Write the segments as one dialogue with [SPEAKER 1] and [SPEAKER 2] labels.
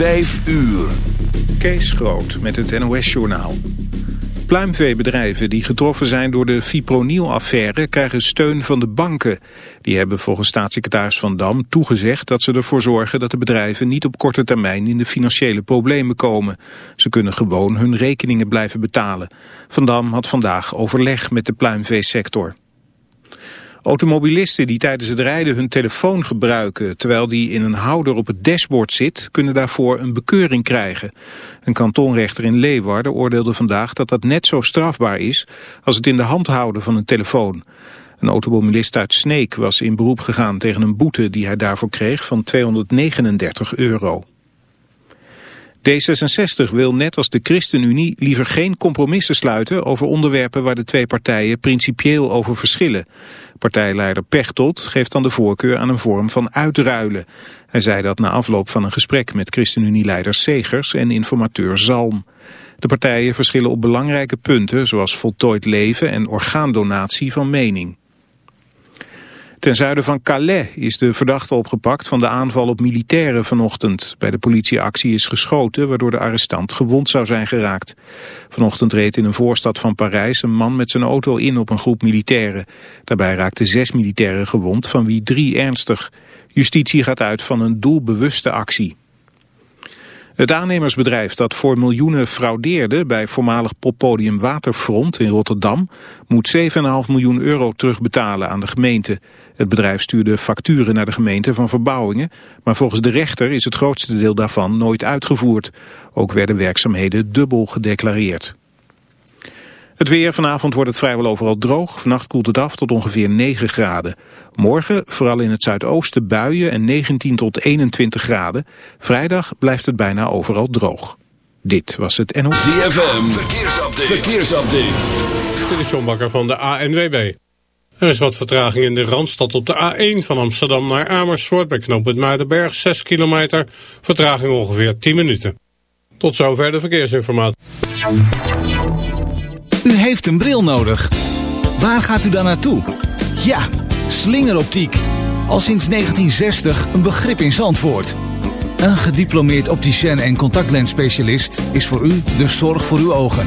[SPEAKER 1] Vijf uur.
[SPEAKER 2] Kees Groot met het NOS-journaal. Pluimveebedrijven die getroffen zijn door de fipronil-affaire krijgen steun van de banken. Die hebben volgens staatssecretaris Van Dam toegezegd dat ze ervoor zorgen dat de bedrijven niet op korte termijn in de financiële problemen komen. Ze kunnen gewoon hun rekeningen blijven betalen. Van Dam had vandaag overleg met de pluimveesector. Automobilisten die tijdens het rijden hun telefoon gebruiken terwijl die in een houder op het dashboard zit, kunnen daarvoor een bekeuring krijgen. Een kantonrechter in Leeuwarden oordeelde vandaag dat dat net zo strafbaar is als het in de hand houden van een telefoon. Een automobilist uit Sneek was in beroep gegaan tegen een boete die hij daarvoor kreeg van 239 euro. D66 wil net als de ChristenUnie liever geen compromissen sluiten over onderwerpen waar de twee partijen principieel over verschillen. Partijleider Pechtold geeft dan de voorkeur aan een vorm van uitruilen. Hij zei dat na afloop van een gesprek met ChristenUnie-leider Segers en informateur Zalm. De partijen verschillen op belangrijke punten zoals voltooid leven en orgaandonatie van mening. Ten zuiden van Calais is de verdachte opgepakt van de aanval op militairen vanochtend. Bij de politieactie is geschoten waardoor de arrestant gewond zou zijn geraakt. Vanochtend reed in een voorstad van Parijs een man met zijn auto in op een groep militairen. Daarbij raakten zes militairen gewond, van wie drie ernstig. Justitie gaat uit van een doelbewuste actie. Het aannemersbedrijf dat voor miljoenen fraudeerde bij voormalig poppodium Waterfront in Rotterdam moet 7,5 miljoen euro terugbetalen aan de gemeente. Het bedrijf stuurde facturen naar de gemeente van verbouwingen, maar volgens de rechter is het grootste deel daarvan nooit uitgevoerd. Ook werden werkzaamheden dubbel gedeclareerd. Het weer, vanavond wordt het vrijwel overal droog. Vannacht koelt het af tot ongeveer 9 graden. Morgen, vooral in het zuidoosten, buien en 19 tot 21 graden. Vrijdag blijft het bijna overal droog. Dit was het NOS.
[SPEAKER 1] ZFM, verkeersupdate. verkeersupdate.
[SPEAKER 3] Dit is John Bakker van de ANWB. Er is wat vertraging in de Randstad op de A1 van Amsterdam naar Amersfoort... bij knooppunt Muidenberg, 6 kilometer. Vertraging ongeveer 10 minuten. Tot zover de verkeersinformatie.
[SPEAKER 4] U heeft een bril nodig. Waar gaat u dan naartoe? Ja, slingeroptiek. Al sinds 1960 een begrip in Zandvoort. Een gediplomeerd opticien en contactlensspecialist is voor u de zorg voor uw ogen.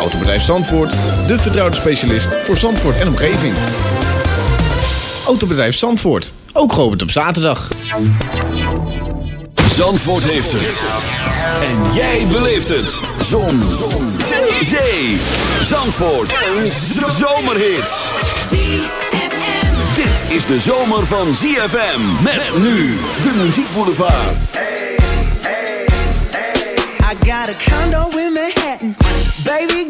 [SPEAKER 5] Autobedrijf Zandvoort, de vertrouwde specialist voor Zandvoort en omgeving. Autobedrijf Zandvoort, ook geopend op zaterdag.
[SPEAKER 1] Zandvoort heeft het. En jij beleeft het. Zon. Zon. Zee. Zee. Zandvoort. Een zomerhit. Dit is de zomer van ZFM. Met nu de muziekboulevard.
[SPEAKER 6] I got a condo in Manhattan. Baby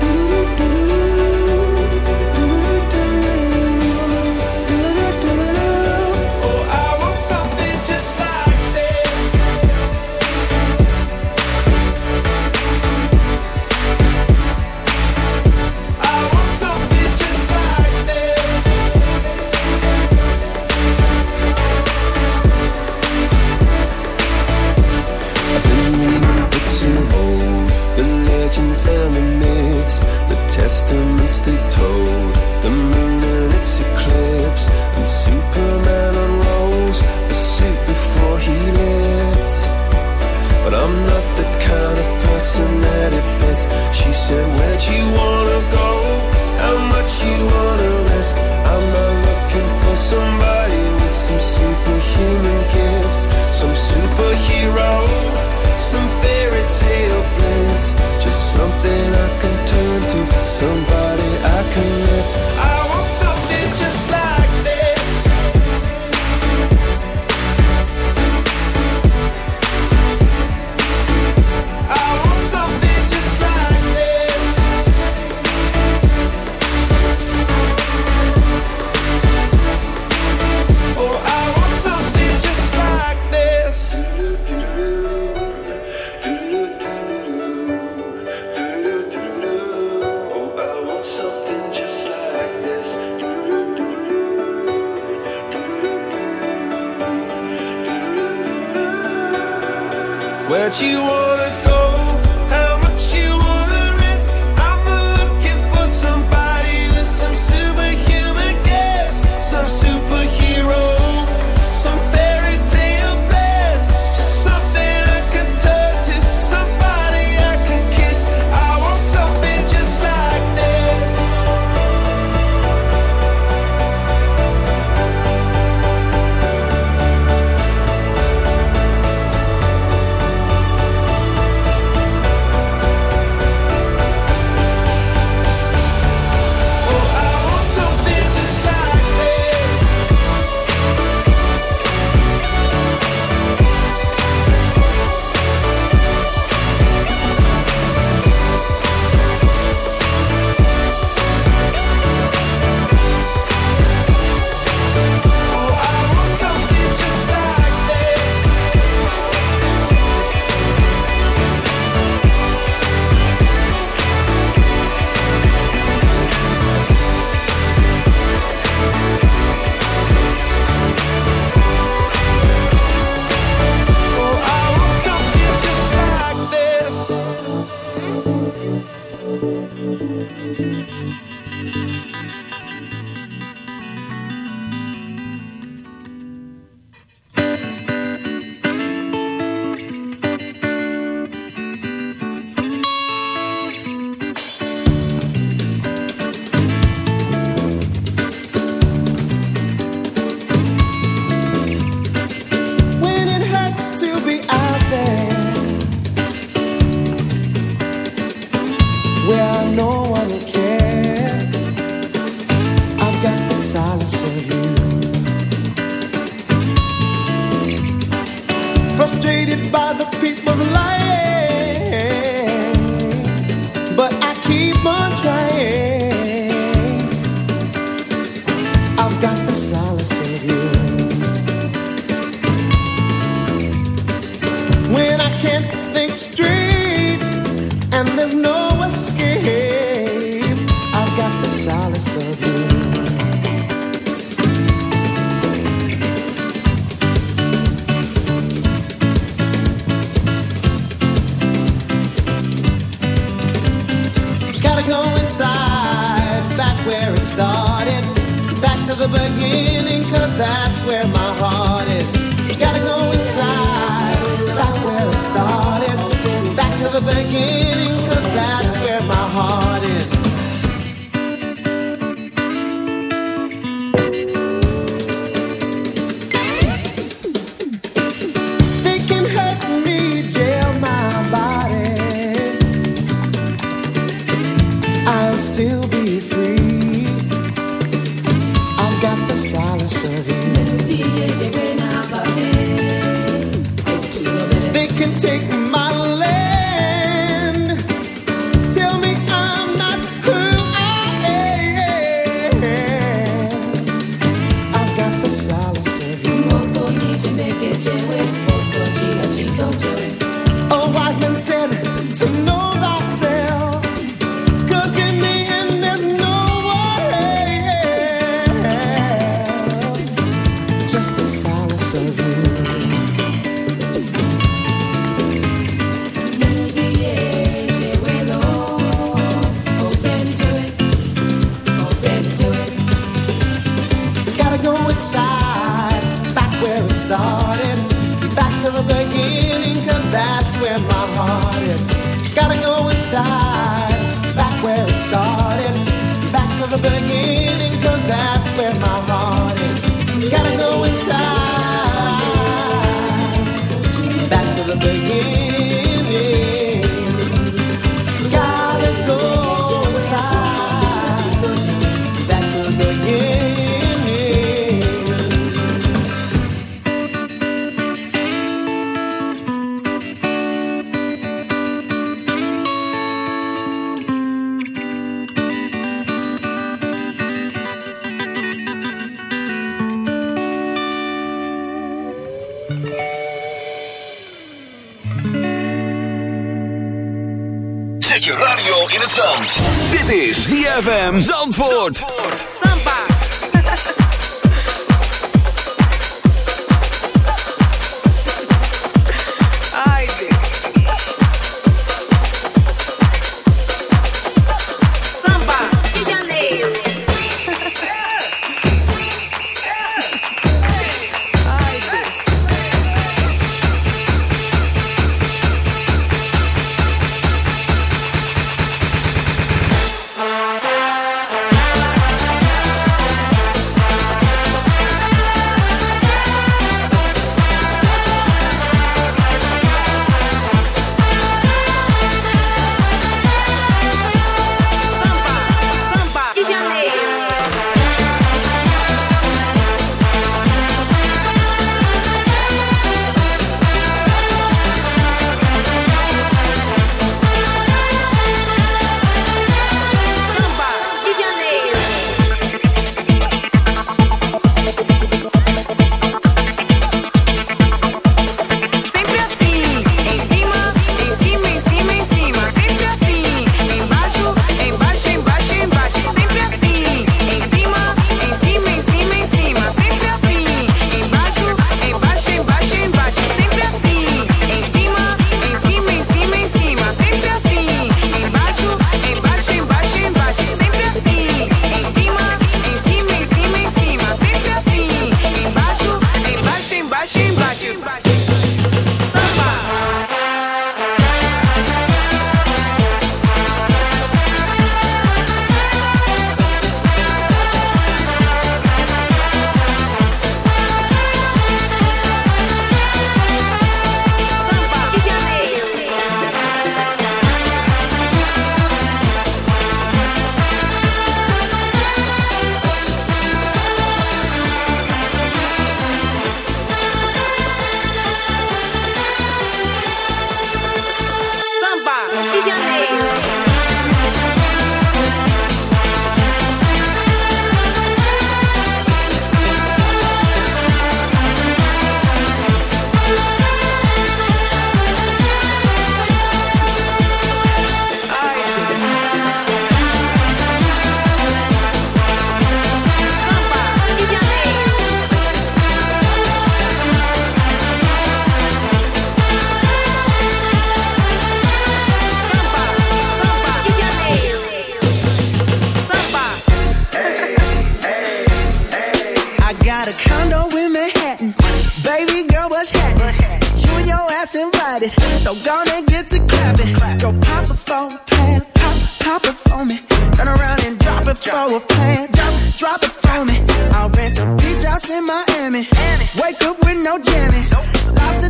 [SPEAKER 7] ZFM Zandvoort.
[SPEAKER 8] Samba.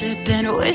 [SPEAKER 9] sipping away.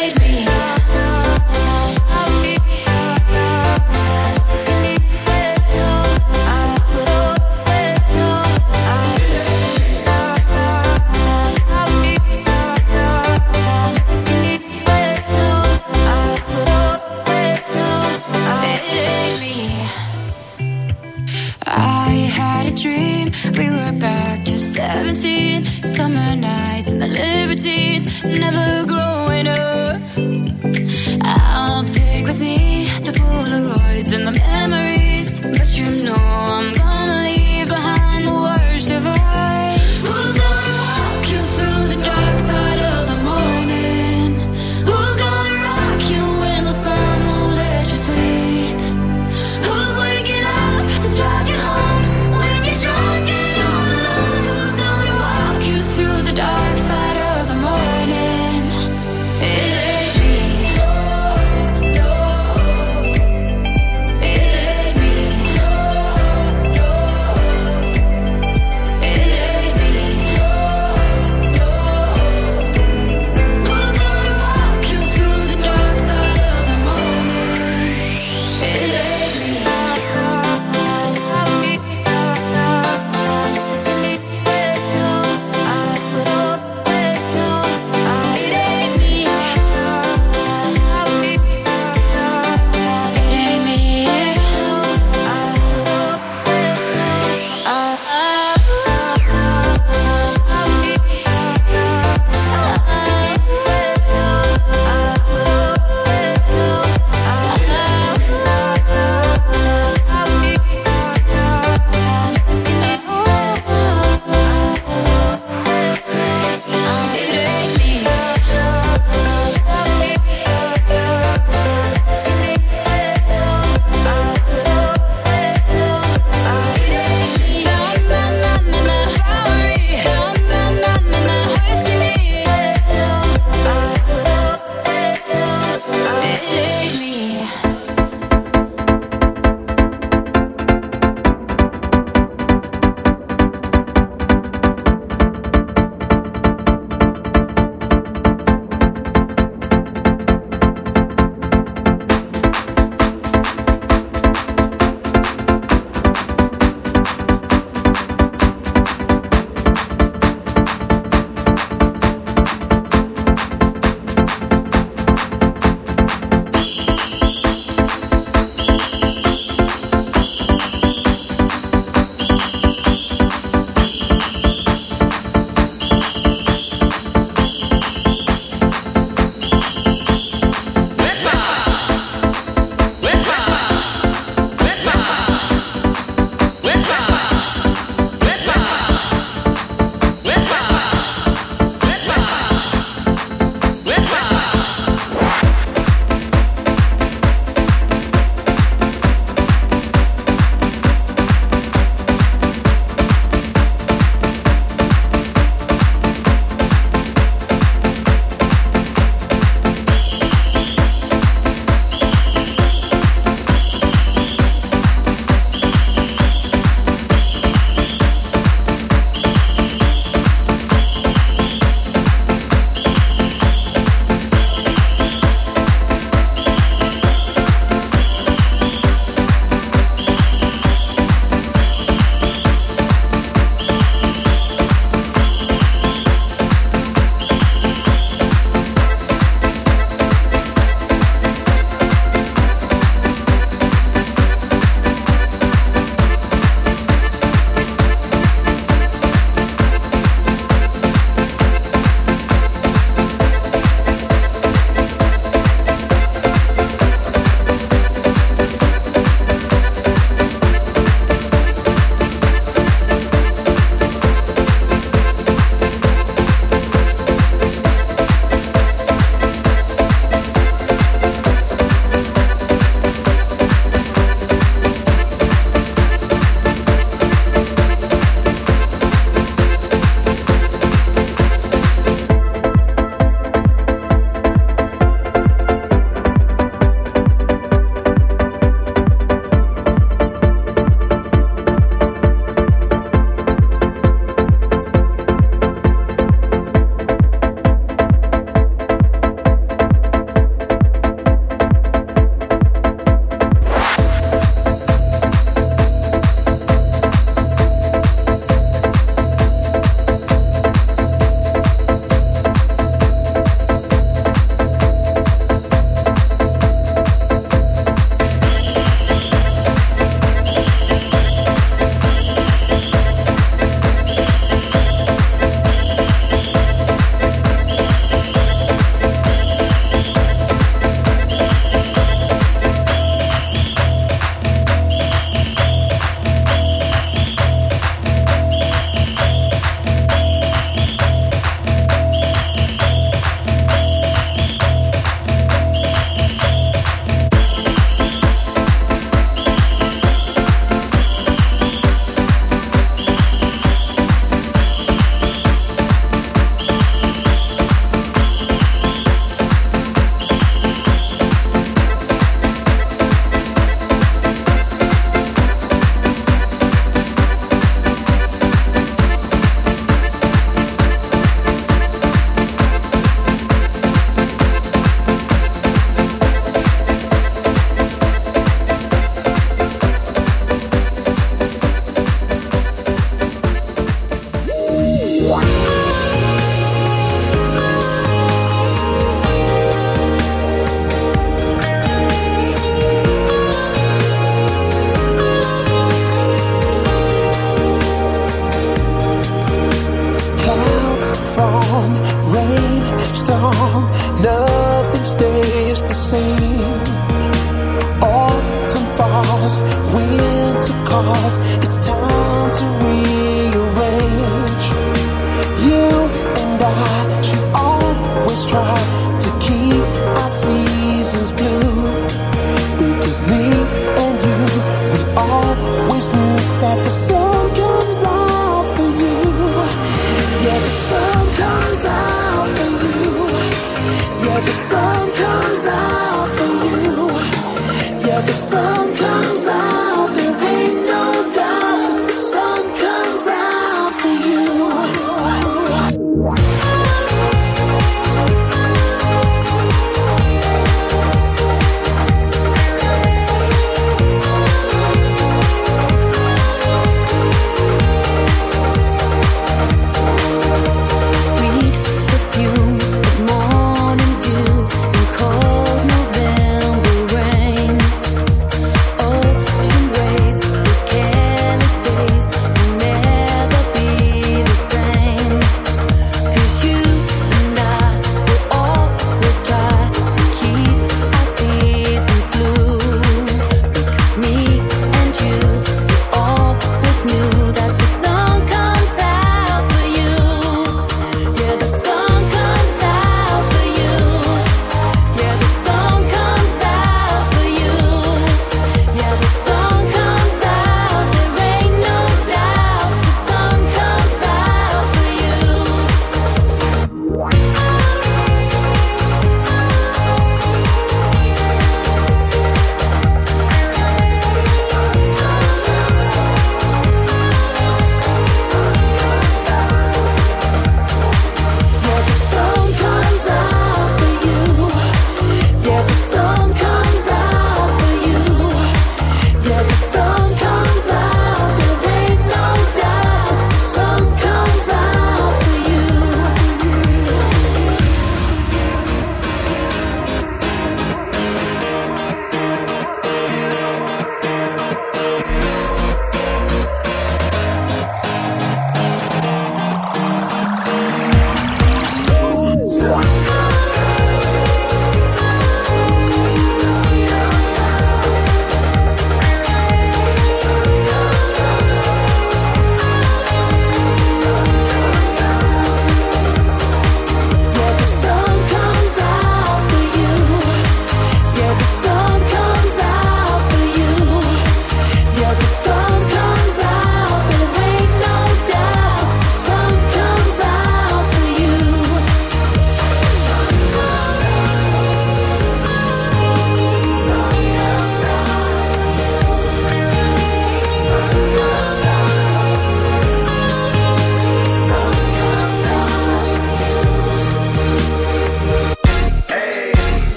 [SPEAKER 9] made me.